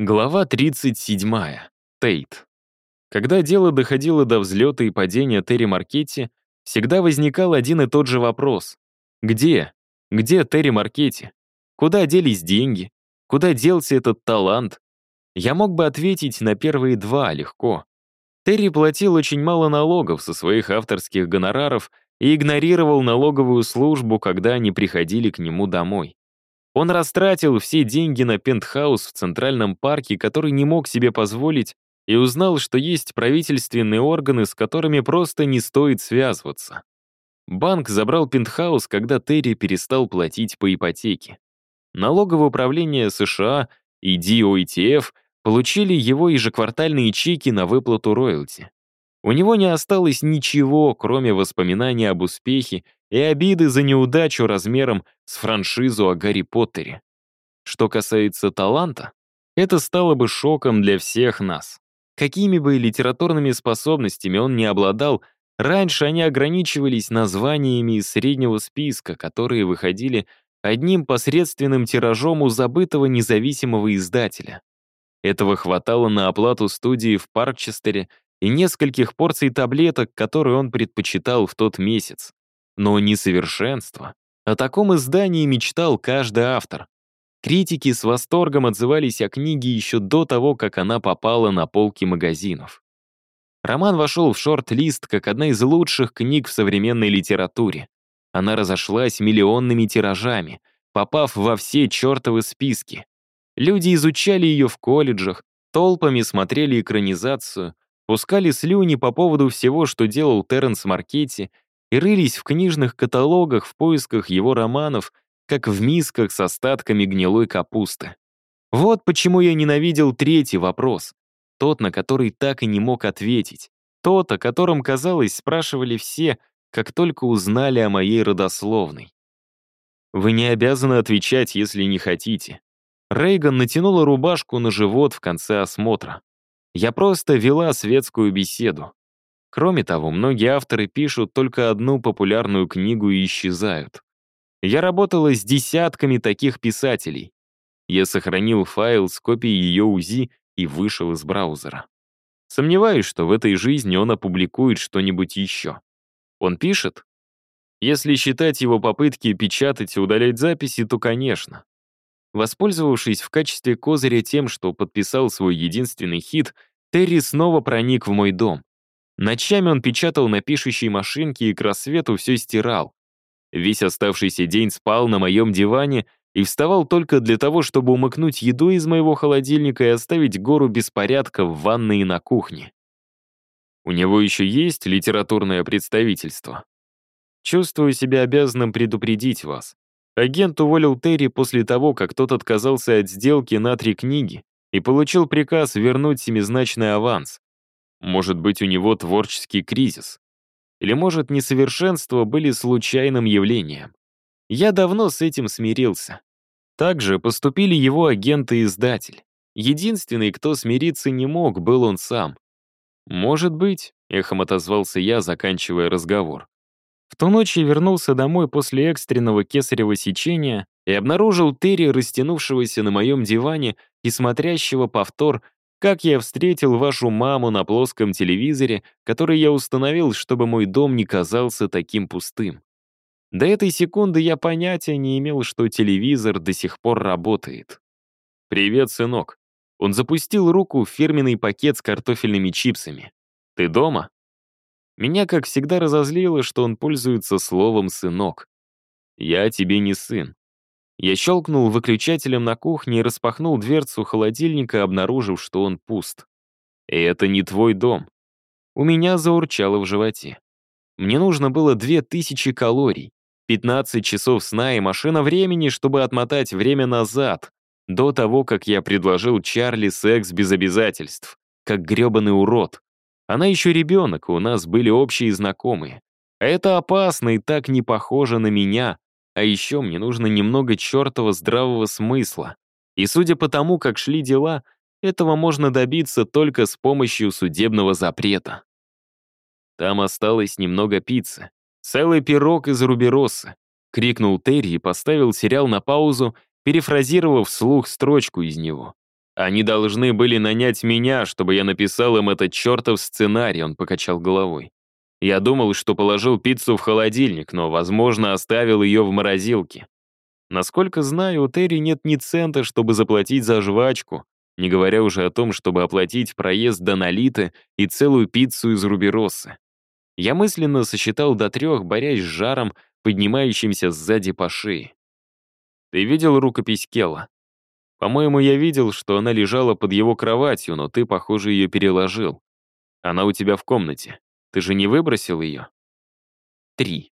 Глава 37. Тейт. Когда дело доходило до взлета и падения Терри Маркетти, всегда возникал один и тот же вопрос. Где? Где Терри Маркетти? Куда делись деньги? Куда делся этот талант? Я мог бы ответить на первые два легко. Терри платил очень мало налогов со своих авторских гонораров и игнорировал налоговую службу, когда они приходили к нему домой. Он растратил все деньги на пентхаус в Центральном парке, который не мог себе позволить, и узнал, что есть правительственные органы, с которыми просто не стоит связываться. Банк забрал пентхаус, когда Терри перестал платить по ипотеке. Налоговое управление США и DOETF получили его ежеквартальные чеки на выплату роялти. У него не осталось ничего, кроме воспоминаний об успехе и обиды за неудачу размером с франшизу о Гарри Поттере. Что касается таланта, это стало бы шоком для всех нас. Какими бы литературными способностями он не обладал, раньше они ограничивались названиями из среднего списка, которые выходили одним посредственным тиражом у забытого независимого издателя. Этого хватало на оплату студии в Паркчестере и нескольких порций таблеток, которые он предпочитал в тот месяц. Но не совершенство. О таком издании мечтал каждый автор. Критики с восторгом отзывались о книге еще до того, как она попала на полки магазинов. Роман вошел в шорт-лист как одна из лучших книг в современной литературе. Она разошлась миллионными тиражами, попав во все чертовы списки. Люди изучали ее в колледжах, толпами смотрели экранизацию, пускали слюни по поводу всего, что делал Терренс Маркетти, и рылись в книжных каталогах в поисках его романов, как в мисках с остатками гнилой капусты. Вот почему я ненавидел третий вопрос, тот, на который так и не мог ответить, тот, о котором, казалось, спрашивали все, как только узнали о моей родословной. Вы не обязаны отвечать, если не хотите. Рейган натянула рубашку на живот в конце осмотра. Я просто вела светскую беседу. Кроме того, многие авторы пишут только одну популярную книгу и исчезают. Я работала с десятками таких писателей. Я сохранил файл с копией ее УЗИ и вышел из браузера. Сомневаюсь, что в этой жизни он опубликует что-нибудь еще. Он пишет? Если считать его попытки печатать и удалять записи, то, конечно. Воспользовавшись в качестве козыря тем, что подписал свой единственный хит, Терри снова проник в мой дом. Ночами он печатал на пишущей машинке и к рассвету все стирал. Весь оставшийся день спал на моем диване и вставал только для того, чтобы умыкнуть еду из моего холодильника и оставить гору беспорядка в ванной и на кухне. У него еще есть литературное представительство. Чувствую себя обязанным предупредить вас. Агент уволил Терри после того, как тот отказался от сделки на три книги и получил приказ вернуть семизначный аванс. Может быть, у него творческий кризис. Или, может, несовершенства были случайным явлением. Я давно с этим смирился. Также поступили его агент и издатель. Единственный, кто смириться не мог, был он сам. «Может быть», — эхом отозвался я, заканчивая разговор. В ту ночь я вернулся домой после экстренного кесарево сечения и обнаружил Терри, растянувшегося на моем диване и смотрящего повтор, как я встретил вашу маму на плоском телевизоре, который я установил, чтобы мой дом не казался таким пустым. До этой секунды я понятия не имел, что телевизор до сих пор работает. «Привет, сынок». Он запустил руку в фирменный пакет с картофельными чипсами. «Ты дома?» Меня, как всегда, разозлило, что он пользуется словом «сынок». «Я тебе не сын». Я щелкнул выключателем на кухне и распахнул дверцу холодильника, обнаружив, что он пуст. И это не твой дом. У меня заурчало в животе. Мне нужно было 2000 калорий, 15 часов сна и машина времени, чтобы отмотать время назад, до того, как я предложил Чарли секс без обязательств, как грёбаный урод. Она еще ребенок, у нас были общие знакомые. Это опасно и так не похоже на меня. А еще мне нужно немного чертова здравого смысла. И судя по тому, как шли дела, этого можно добиться только с помощью судебного запрета. Там осталось немного пиццы. Целый пирог из рубероса. Крикнул Терри и поставил сериал на паузу, перефразировав вслух строчку из него. Они должны были нанять меня, чтобы я написал им этот чертов сценарий, он покачал головой. Я думал, что положил пиццу в холодильник, но, возможно, оставил ее в морозилке. Насколько знаю, у Терри нет ни цента, чтобы заплатить за жвачку, не говоря уже о том, чтобы оплатить проезд до Нолиты и целую пиццу из Рубероссы. Я мысленно сосчитал до трех, борясь с жаром, поднимающимся сзади по шее. «Ты видел рукопись Келла?» «По-моему, я видел, что она лежала под его кроватью, но ты, похоже, ее переложил. Она у тебя в комнате. Ты же не выбросил ее?» «Три».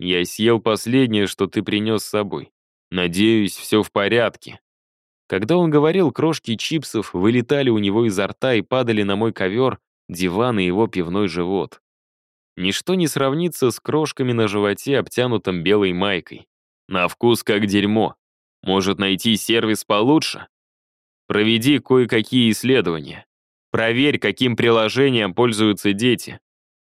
«Я съел последнее, что ты принес с собой. Надеюсь, все в порядке». Когда он говорил, крошки чипсов вылетали у него изо рта и падали на мой ковер, диван и его пивной живот. Ничто не сравнится с крошками на животе, обтянутом белой майкой. На вкус как дерьмо. Может найти сервис получше? Проведи кое-какие исследования. Проверь, каким приложением пользуются дети.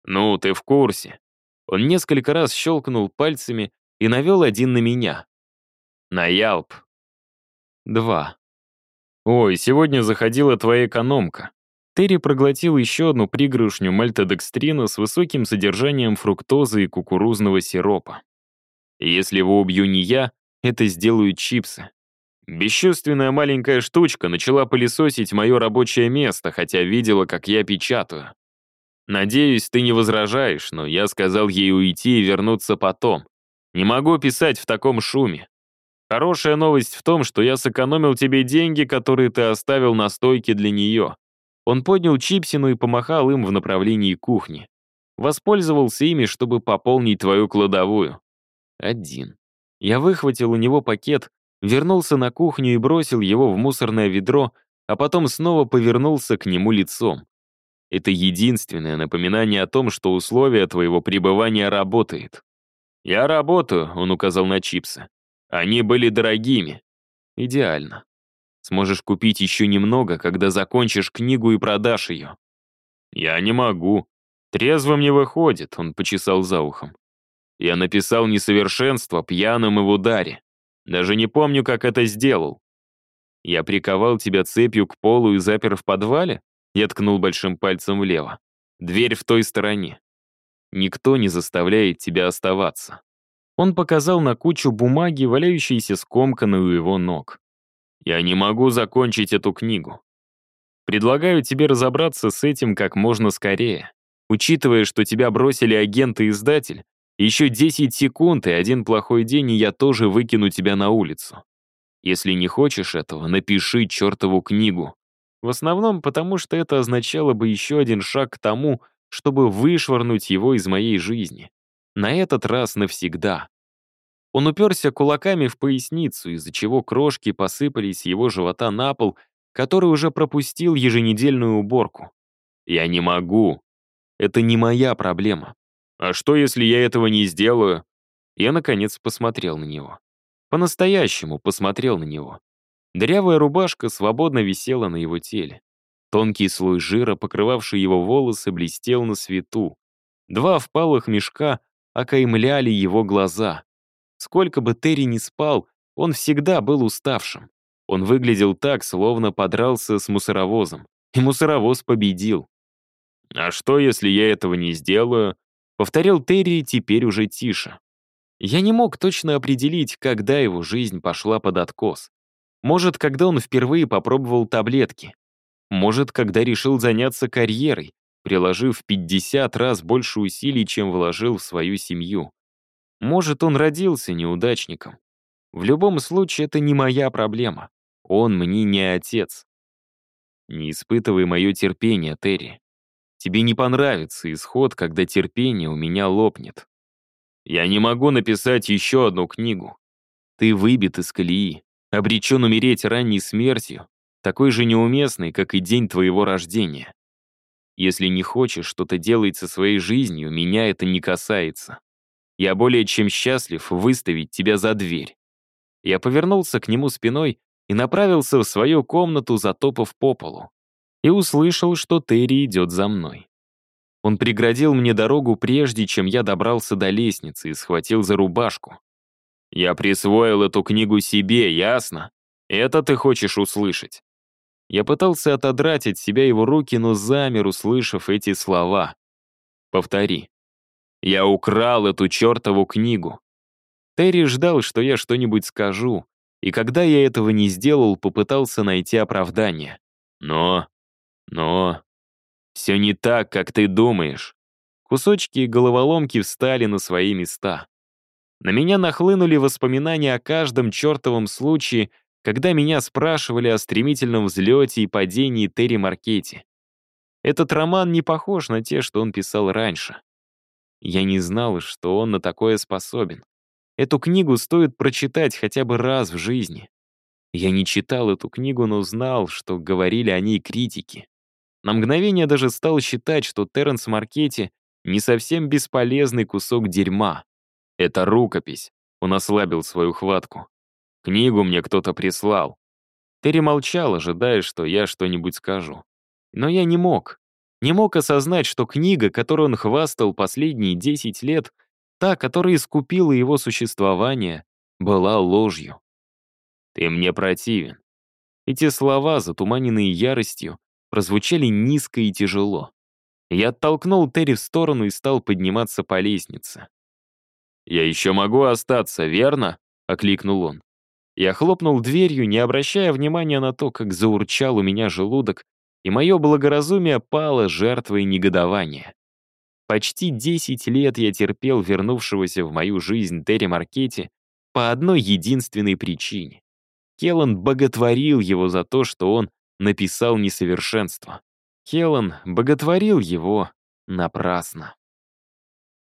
Ну, ты в курсе. Он несколько раз щелкнул пальцами и навел один на меня. На Ялп. Два. Ой, сегодня заходила твоя экономка. Терри проглотил еще одну пригоршню мальтодекстрина с высоким содержанием фруктозы и кукурузного сиропа. Если его убью не я, это сделают чипсы. Бесчувственная маленькая штучка начала пылесосить мое рабочее место, хотя видела, как я печатаю. Надеюсь, ты не возражаешь, но я сказал ей уйти и вернуться потом. Не могу писать в таком шуме. Хорошая новость в том, что я сэкономил тебе деньги, которые ты оставил на стойке для нее. Он поднял чипсину и помахал им в направлении кухни. Воспользовался ими, чтобы пополнить твою кладовую. Один. Я выхватил у него пакет, вернулся на кухню и бросил его в мусорное ведро, а потом снова повернулся к нему лицом. Это единственное напоминание о том, что условие твоего пребывания работает. «Я работаю», — он указал на чипсы. «Они были дорогими». «Идеально. Сможешь купить еще немного, когда закончишь книгу и продашь ее». «Я не могу. Трезвым не выходит», — он почесал за ухом. «Я написал несовершенство пьяным и в ударе. Даже не помню, как это сделал. Я приковал тебя цепью к полу и запер в подвале?» Я ткнул большим пальцем влево. «Дверь в той стороне. Никто не заставляет тебя оставаться». Он показал на кучу бумаги, валяющейся скомканной у его ног. Я не могу закончить эту книгу. Предлагаю тебе разобраться с этим как можно скорее. Учитывая, что тебя бросили агент и издатель, еще 10 секунд и один плохой день, и я тоже выкину тебя на улицу. Если не хочешь этого, напиши чертову книгу. В основном потому, что это означало бы еще один шаг к тому, чтобы вышвырнуть его из моей жизни. На этот раз навсегда. Он уперся кулаками в поясницу, из-за чего крошки посыпались с его живота на пол, который уже пропустил еженедельную уборку. «Я не могу. Это не моя проблема. А что, если я этого не сделаю?» Я, наконец, посмотрел на него. По-настоящему посмотрел на него. Дырявая рубашка свободно висела на его теле. Тонкий слой жира, покрывавший его волосы, блестел на свету. Два впалых мешка окаймляли его глаза. Сколько бы Терри ни спал, он всегда был уставшим. Он выглядел так, словно подрался с мусоровозом. И мусоровоз победил. «А что, если я этого не сделаю?» — повторил Терри теперь уже тише. Я не мог точно определить, когда его жизнь пошла под откос. Может, когда он впервые попробовал таблетки. Может, когда решил заняться карьерой, приложив 50 раз больше усилий, чем вложил в свою семью. Может, он родился неудачником. В любом случае, это не моя проблема. Он мне не отец. Не испытывай мое терпение, Терри. Тебе не понравится исход, когда терпение у меня лопнет. Я не могу написать еще одну книгу. Ты выбит из колеи, обречен умереть ранней смертью, такой же неуместной, как и день твоего рождения. Если не хочешь что-то делать со своей жизнью, меня это не касается. Я более чем счастлив выставить тебя за дверь». Я повернулся к нему спиной и направился в свою комнату, затопав по полу. И услышал, что Терри идет за мной. Он преградил мне дорогу прежде, чем я добрался до лестницы и схватил за рубашку. «Я присвоил эту книгу себе, ясно? Это ты хочешь услышать?» Я пытался отодрать от себя его руки, но замер, услышав эти слова. Повтори. Я украл эту чертову книгу. Терри ждал, что я что-нибудь скажу, и когда я этого не сделал, попытался найти оправдание. Но... но... Все не так, как ты думаешь. Кусочки и головоломки встали на свои места. На меня нахлынули воспоминания о каждом чертовом случае, когда меня спрашивали о стремительном взлете и падении Терри Маркетти. Этот роман не похож на те, что он писал раньше. Я не знал, что он на такое способен. Эту книгу стоит прочитать хотя бы раз в жизни. Я не читал эту книгу, но знал, что говорили о ней критики. На мгновение даже стал считать, что Терренс Маркетти не совсем бесполезный кусок дерьма. Это рукопись. Он ослабил свою хватку. Книгу мне кто-то прислал. Терри молчал, ожидая, что я что-нибудь скажу. Но я не мог. Не мог осознать, что книга, которую он хвастал последние 10 лет, та, которая искупила его существование, была ложью. «Ты мне противен». Эти слова, затуманенные яростью, прозвучали низко и тяжело. Я оттолкнул Терри в сторону и стал подниматься по лестнице. «Я еще могу остаться, верно?» — окликнул он. Я хлопнул дверью, не обращая внимания на то, как заурчал у меня желудок, и мое благоразумие пало жертвой негодования. Почти 10 лет я терпел вернувшегося в мою жизнь Терри Маркетти по одной единственной причине. Келлан боготворил его за то, что он написал несовершенство. Келлан боготворил его напрасно.